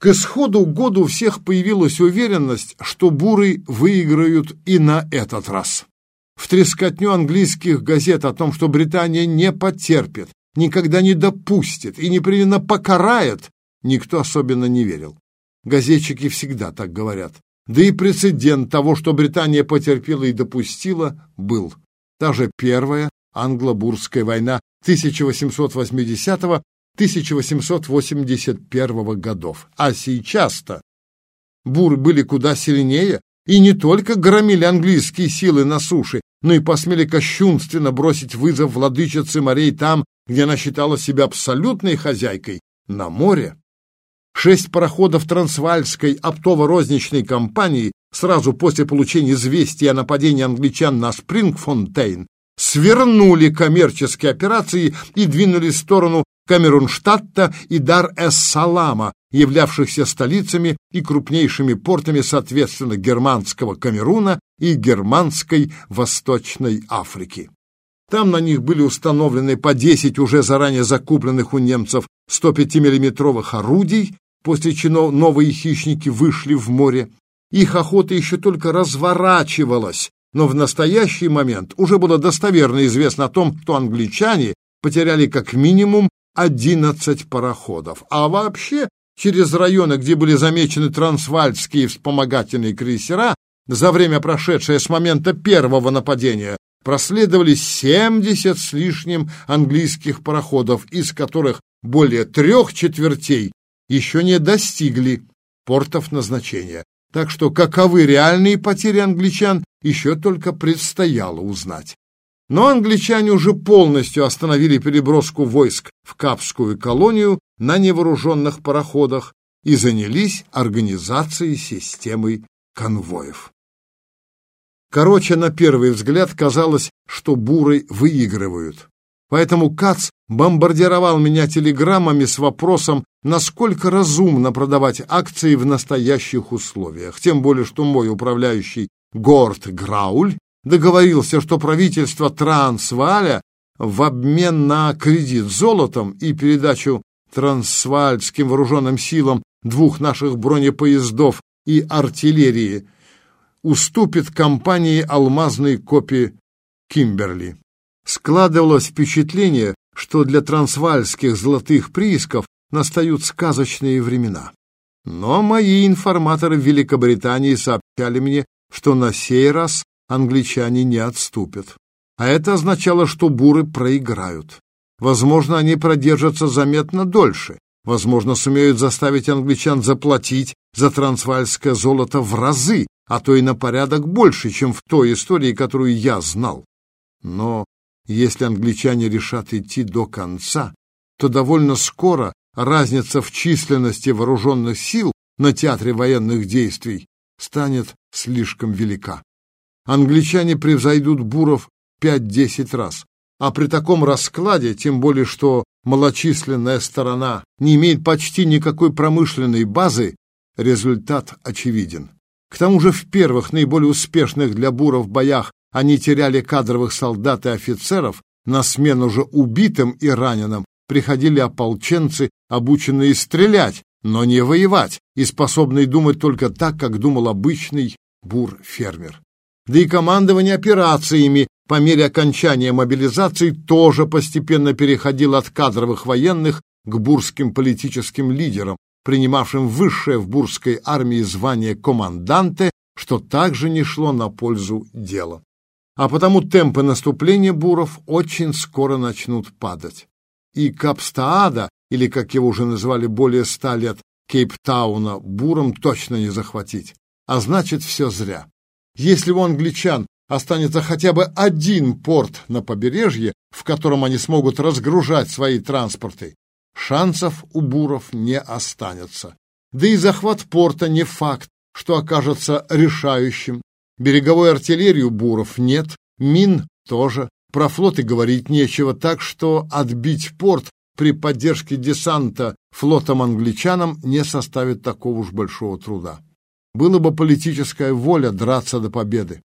К исходу года у всех появилась уверенность, что буры выиграют и на этот раз. В трескотню английских газет о том, что Британия не потерпит, никогда не допустит и непременно покарает, никто особенно не верил. Газетчики всегда так говорят. Да и прецедент того, что Британия потерпела и допустила, был. Та же первая англо-бурская война 1880-1881 годов. А сейчас-то буры были куда сильнее и не только громили английские силы на суше, но и посмели кощунственно бросить вызов владычице морей там, где она считала себя абсолютной хозяйкой, на море. Шесть пароходов Трансвальской оптово-розничной компании сразу после получения известия о нападении англичан на Спрингфонтейн свернули коммерческие операции и двинулись в сторону Камерунштадта и Дар-эс-Салама, являвшихся столицами и крупнейшими портами, соответственно, германского Камеруна и германской Восточной Африки. Там на них были установлены по 10 уже заранее закупленных у немцев 105 миллиметровых орудий, после чего новые хищники вышли в море. Их охота еще только разворачивалась, но в настоящий момент уже было достоверно известно о том, что англичане потеряли как минимум 11 пароходов. А вообще, через районы, где были замечены трансвальдские вспомогательные крейсера, за время, прошедшее с момента первого нападения, проследовали 70 с лишним английских пароходов, из которых более трех четвертей еще не достигли портов назначения. Так что каковы реальные потери англичан, еще только предстояло узнать. Но англичане уже полностью остановили переброску войск в Капскую колонию на невооруженных пароходах и занялись организацией системы конвоев. Короче, на первый взгляд казалось, что буры выигрывают. Поэтому Кац бомбардировал меня телеграммами с вопросом, насколько разумно продавать акции в настоящих условиях. Тем более, что мой управляющий Горд Грауль договорился, что правительство Трансваля в обмен на кредит золотом и передачу трансвальским вооруженным силам двух наших бронепоездов и артиллерии уступит компании алмазной копии Кимберли. Складывалось впечатление, что для трансвальских золотых приисков настают сказочные времена. Но мои информаторы в Великобритании сообщали мне, что на сей раз англичане не отступят. А это означало, что буры проиграют. Возможно, они продержатся заметно дольше. Возможно, сумеют заставить англичан заплатить за трансвальское золото в разы, а то и на порядок больше, чем в той истории, которую я знал. Но если англичане решат идти до конца, то довольно скоро разница в численности вооруженных сил на театре военных действий станет слишком велика. Англичане превзойдут буров 5-10 раз. А при таком раскладе, тем более что малочисленная сторона не имеет почти никакой промышленной базы, результат очевиден. К тому же в первых, наиболее успешных для буров боях они теряли кадровых солдат и офицеров, на смену же убитым и раненым приходили ополченцы, обученные стрелять, но не воевать, и способные думать только так, как думал обычный бур-фермер. Да и командование операциями по мере окончания мобилизации тоже постепенно переходило от кадровых военных к бурским политическим лидерам, принимавшим высшее в бурской армии звание команданте, что также не шло на пользу дела а потому темпы наступления буров очень скоро начнут падать. И Капстаада, или, как его уже называли более ста лет, Кейптауна, буром точно не захватить. А значит, все зря. Если у англичан останется хотя бы один порт на побережье, в котором они смогут разгружать свои транспорты, шансов у буров не останется. Да и захват порта не факт, что окажется решающим. Береговой артиллерии у буров нет, мин тоже, про флот и говорить нечего, так что отбить порт при поддержке десанта флотом-англичанам не составит такого уж большого труда. Было бы политическая воля драться до победы.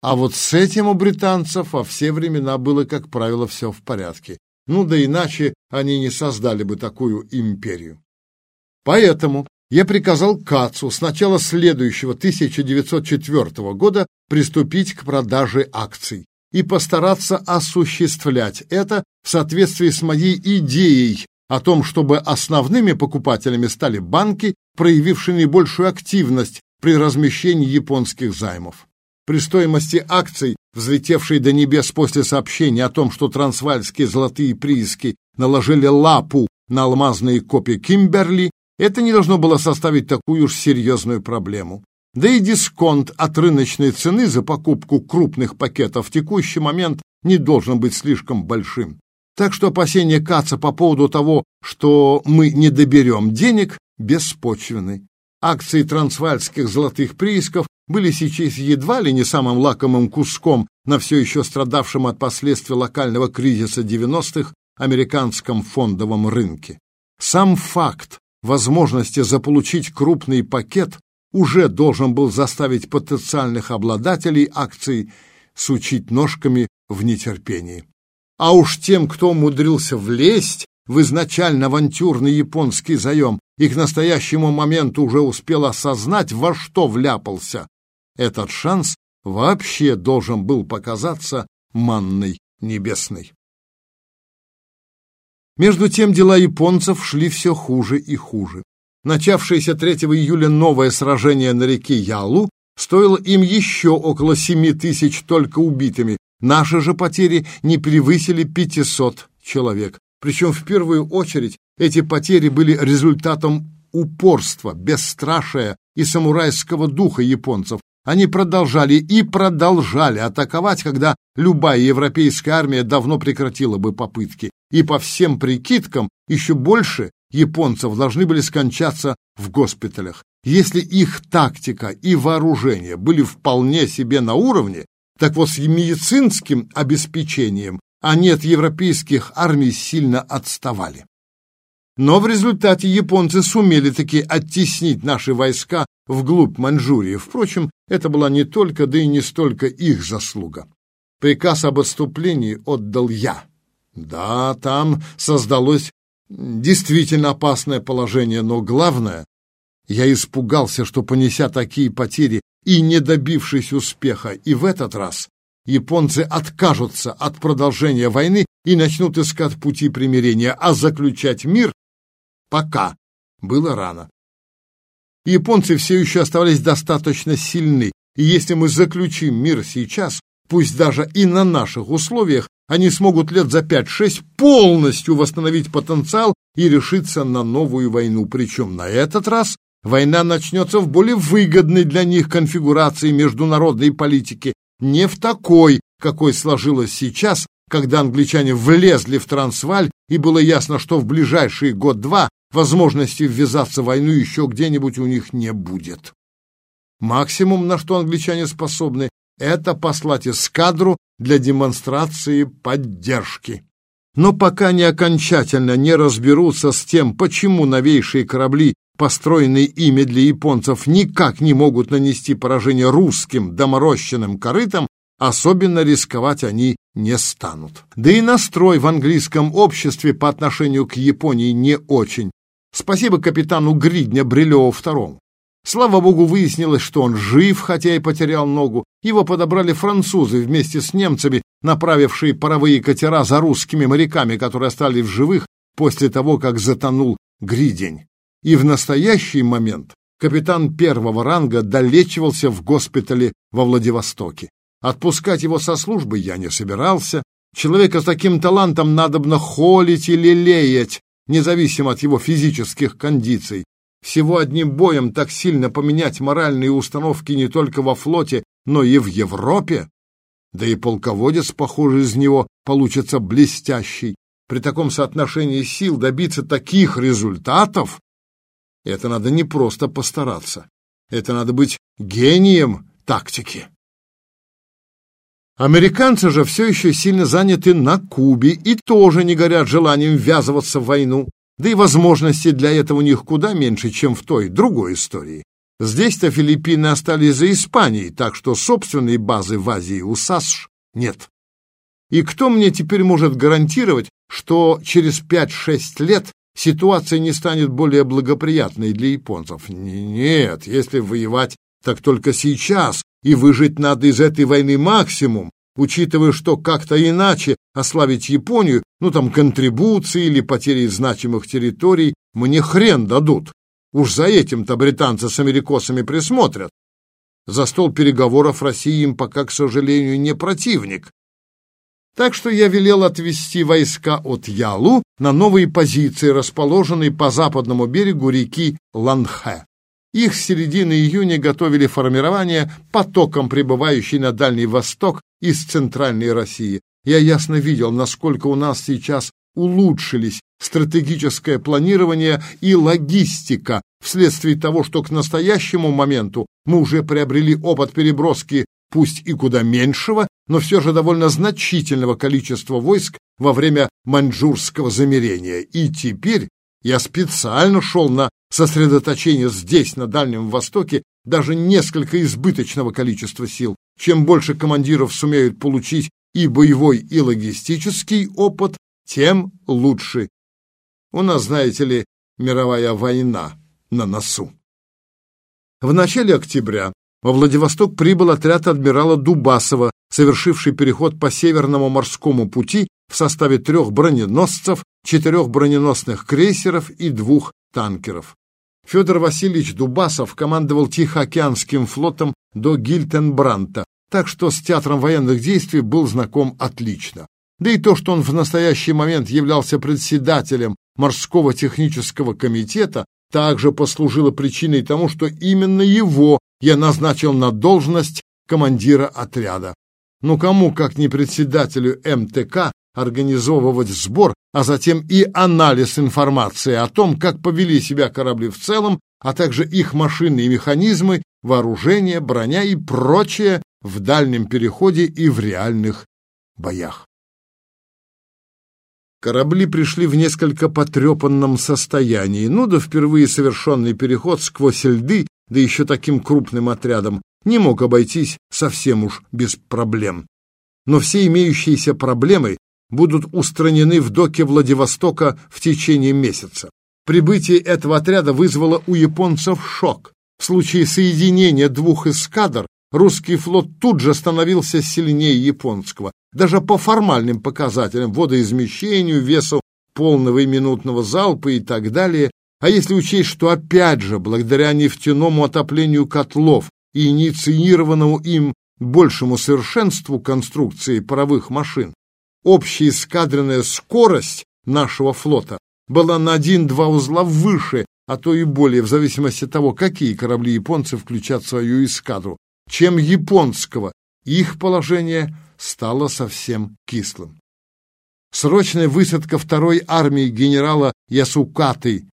А вот с этим у британцев во все времена было, как правило, все в порядке. Ну да иначе они не создали бы такую империю. Поэтому я приказал Кацу с начала следующего 1904 года приступить к продаже акций и постараться осуществлять это в соответствии с моей идеей о том, чтобы основными покупателями стали банки, проявившие наибольшую активность при размещении японских займов. При стоимости акций, взлетевшей до небес после сообщения о том, что трансвальские золотые прииски наложили лапу на алмазные копии Кимберли, это не должно было составить такую уж серьезную проблему. Да и дисконт от рыночной цены за покупку крупных пакетов в текущий момент не должен быть слишком большим. Так что опасения Каца по поводу того, что мы не доберем денег, беспочвены. Акции трансвальских золотых приисков были сейчас едва ли не самым лакомым куском на все еще страдавшем от последствий локального кризиса 90-х американском фондовом рынке. Сам факт возможности заполучить крупный пакет уже должен был заставить потенциальных обладателей акций сучить ножками в нетерпении. А уж тем, кто умудрился влезть в изначально авантюрный японский заем и к настоящему моменту уже успел осознать, во что вляпался, этот шанс вообще должен был показаться манной небесной. Между тем дела японцев шли все хуже и хуже. Начавшееся 3 июля новое сражение на реке Ялу стоило им еще около 7 тысяч только убитыми. Наши же потери не превысили 500 человек. Причем в первую очередь эти потери были результатом упорства, бесстрашия и самурайского духа японцев, они продолжали и продолжали атаковать, когда любая европейская армия давно прекратила бы попытки. И по всем прикидкам еще больше японцев должны были скончаться в госпиталях. Если их тактика и вооружение были вполне себе на уровне, так вот с медицинским обеспечением они от европейских армий сильно отставали. Но в результате японцы сумели таки оттеснить наши войска вглубь Маньчжурии. Впрочем, это была не только, да и не столько их заслуга. Приказ об отступлении отдал я. Да, там создалось действительно опасное положение, но главное, я испугался, что, понеся такие потери и не добившись успеха, и в этот раз японцы откажутся от продолжения войны и начнут искать пути примирения, а заключать мир Пока. Было рано. Японцы все еще оставались достаточно сильны, и если мы заключим мир сейчас, пусть даже и на наших условиях, они смогут лет за 5-6 полностью восстановить потенциал и решиться на новую войну. Причем на этот раз война начнется в более выгодной для них конфигурации международной политики, не в такой, какой сложилась сейчас, когда англичане влезли в Трансваль, и было ясно, что в ближайший год-два возможности ввязаться в войну еще где-нибудь у них не будет. Максимум, на что англичане способны, это послать эскадру для демонстрации поддержки. Но пока они окончательно не разберутся с тем, почему новейшие корабли, построенные ими для японцев, никак не могут нанести поражение русским доморощенным корытам, особенно рисковать они не станут. Да и настрой в английском обществе по отношению к Японии не очень. Спасибо капитану Гридня Брилеву второму. Слава богу, выяснилось, что он жив, хотя и потерял ногу. Его подобрали французы вместе с немцами, направившие паровые катера за русскими моряками, которые остались в живых после того, как затонул Гридень. И в настоящий момент капитан первого ранга долечивался в госпитале во Владивостоке. Отпускать его со службы я не собирался. Человека с таким талантом надобно холить или лелеять, независимо от его физических кондиций. Всего одним боем так сильно поменять моральные установки не только во флоте, но и в Европе. Да и полководец, похоже, из него получится блестящий. При таком соотношении сил добиться таких результатов — это надо не просто постараться. Это надо быть гением тактики. Американцы же все еще сильно заняты на Кубе и тоже не горят желанием ввязываться в войну. Да и возможностей для этого у них куда меньше, чем в той, другой истории. Здесь-то Филиппины остались за Испанией, так что собственной базы в Азии у САСШ нет. И кто мне теперь может гарантировать, что через 5-6 лет ситуация не станет более благоприятной для японцев. Нет, если воевать, так только сейчас, и выжить надо из этой войны максимум, учитывая, что как-то иначе ославить Японию, ну там контрибуции или потери значимых территорий, мне хрен дадут. Уж за этим-то британцы с америкосами присмотрят. За стол переговоров России им пока, к сожалению, не противник. Так что я велел отвести войска от Ялу на новые позиции, расположенные по западному берегу реки Ланхэ. Их с середины июня готовили формирование потоком прибывающей на Дальний Восток из Центральной России. Я ясно видел, насколько у нас сейчас улучшились стратегическое планирование и логистика вследствие того, что к настоящему моменту мы уже приобрели опыт переброски пусть и куда меньшего, но все же довольно значительного количества войск во время маньчжурского замерения. И теперь я специально шел на сосредоточение здесь, на Дальнем Востоке, даже несколько избыточного количества сил. Чем больше командиров сумеют получить и боевой, и логистический опыт, тем лучше. У нас, знаете ли, мировая война на носу. В начале октября во Владивосток прибыл отряд адмирала Дубасова, совершивший переход по Северному морскому пути в составе трех броненосцев, четырех броненосных крейсеров и двух танкеров. Федор Васильевич Дубасов командовал Тихоокеанским флотом до Гильтенбранта, так что с театром военных действий был знаком отлично. Да и то, что он в настоящий момент являлся председателем морского технического комитета, также послужило причиной тому, что именно его я назначил на должность командира отряда. Ну кому, как не председателю МТК, организовывать сбор, а затем и анализ информации о том, как повели себя корабли в целом, а также их машины и механизмы, вооружение, броня и прочее в дальнем переходе и в реальных боях. Корабли пришли в несколько потрепанном состоянии, ну да впервые совершенный переход сквозь льды, да еще таким крупным отрядом, не мог обойтись совсем уж без проблем. Но все имеющиеся проблемы будут устранены в доке Владивостока в течение месяца. Прибытие этого отряда вызвало у японцев шок. В случае соединения двух эскадр русский флот тут же становился сильнее японского, даже по формальным показателям, водоизмещению, весу полного и минутного залпа и так далее. А если учесть, что опять же, благодаря нефтяному отоплению котлов и инициированному им большему совершенству конструкции паровых машин, общая эскадренная скорость нашего флота была на один-два узла выше, а то и более, в зависимости от того, какие корабли японцы включат в свою эскадру, чем японского. Их положение стало совсем кислым. Срочная высадка второй армии генерала Ясукаты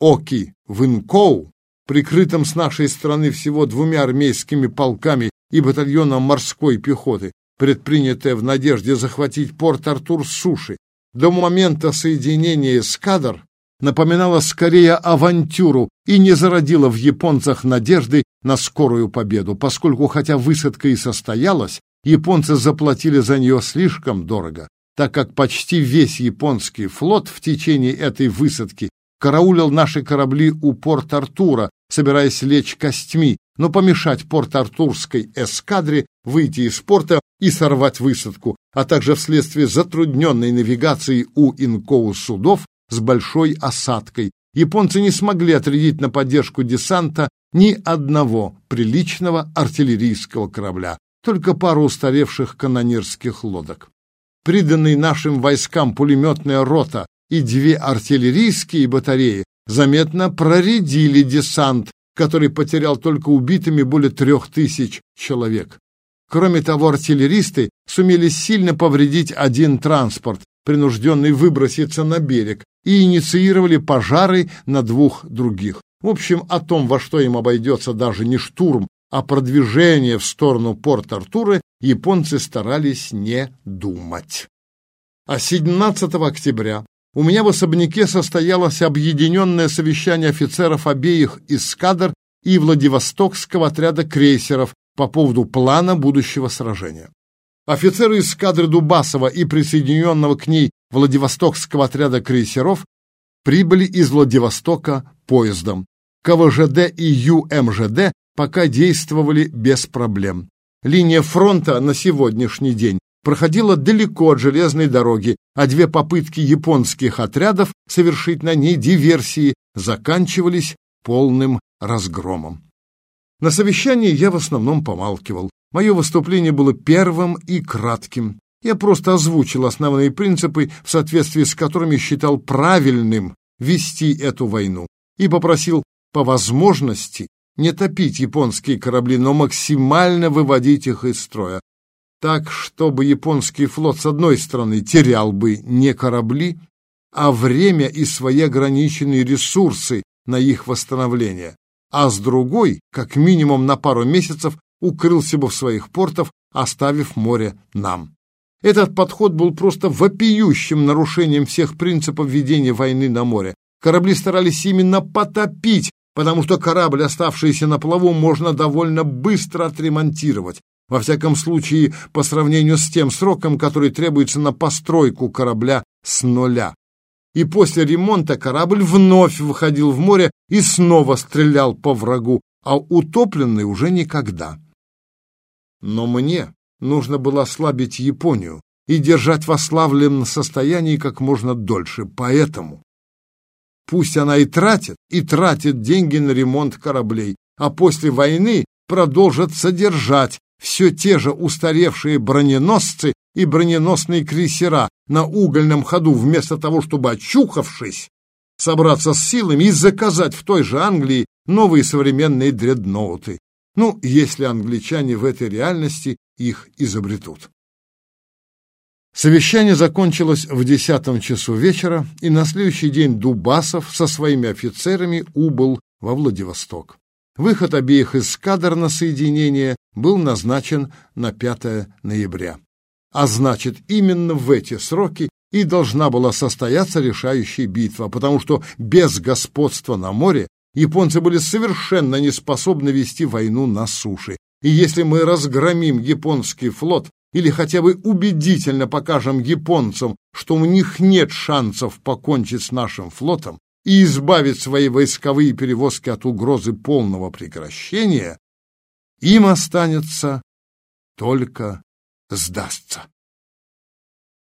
Оки в Инкоу, прикрытым с нашей стороны всего двумя армейскими полками и батальоном морской пехоты, предпринятая в надежде захватить порт Артур с суши, до момента соединения эскадр напоминала скорее авантюру и не зародила в японцах надежды на скорую победу, поскольку хотя высадка и состоялась, японцы заплатили за нее слишком дорого, так как почти весь японский флот в течение этой высадки караулил наши корабли у порта Артура, собираясь лечь костьми, но помешать порт-артурской эскадре выйти из порта и сорвать высадку, а также вследствие затрудненной навигации у Инкоу судов с большой осадкой. Японцы не смогли отрядить на поддержку десанта ни одного приличного артиллерийского корабля, только пару устаревших канонерских лодок. Приданные нашим войскам пулеметная рота и две артиллерийские батареи заметно проредили десант, который потерял только убитыми более трех тысяч человек. Кроме того, артиллеристы сумели сильно повредить один транспорт, принужденный выброситься на берег, и инициировали пожары на двух других. В общем, о том, во что им обойдется даже не штурм, а продвижение в сторону Порт-Артура, японцы старались не думать. А 17 октября у меня в особняке состоялось объединенное совещание офицеров обеих эскадр и Владивостокского отряда крейсеров по поводу плана будущего сражения. Офицеры эскадры Дубасова и присоединенного к ней Владивостокского отряда крейсеров прибыли из Владивостока поездом. КВЖД и ЮМЖД пока действовали без проблем. Линия фронта на сегодняшний день проходила далеко от железной дороги, а две попытки японских отрядов совершить на ней диверсии заканчивались полным разгромом. На совещании я в основном помалкивал. Мое выступление было первым и кратким. Я просто озвучил основные принципы, в соответствии с которыми считал правильным вести эту войну, и попросил по возможности не топить японские корабли, но максимально выводить их из строя, так, чтобы японский флот с одной стороны терял бы не корабли, а время и свои ограниченные ресурсы на их восстановление, а с другой, как минимум на пару месяцев, укрылся бы в своих портах, оставив море нам. Этот подход был просто вопиющим нарушением всех принципов ведения войны на море. Корабли старались именно потопить, потому что корабль, оставшийся на плаву, можно довольно быстро отремонтировать. Во всяком случае, по сравнению с тем сроком, который требуется на постройку корабля с нуля. И после ремонта корабль вновь выходил в море и снова стрелял по врагу, а утопленный уже никогда. Но мне нужно было ослабить Японию и держать в ослабленном состоянии как можно дольше, поэтому Пусть она и тратит, и тратит деньги на ремонт кораблей, а после войны продолжит содержать все те же устаревшие броненосцы и броненосные крейсера на угольном ходу, вместо того, чтобы, очухавшись, собраться с силами и заказать в той же Англии новые современные дредноуты. Ну, если англичане в этой реальности их изобретут. Совещание закончилось в десятом часу вечера, и на следующий день Дубасов со своими офицерами убыл во Владивосток. Выход обеих эскадр на соединение был назначен на 5 ноября. А значит, именно в эти сроки и должна была состояться решающая битва, потому что без господства на море японцы были совершенно не способны вести войну на суше. И если мы разгромим японский флот, или хотя бы убедительно покажем японцам, что у них нет шансов покончить с нашим флотом и избавить свои войсковые перевозки от угрозы полного прекращения, им останется только сдастся.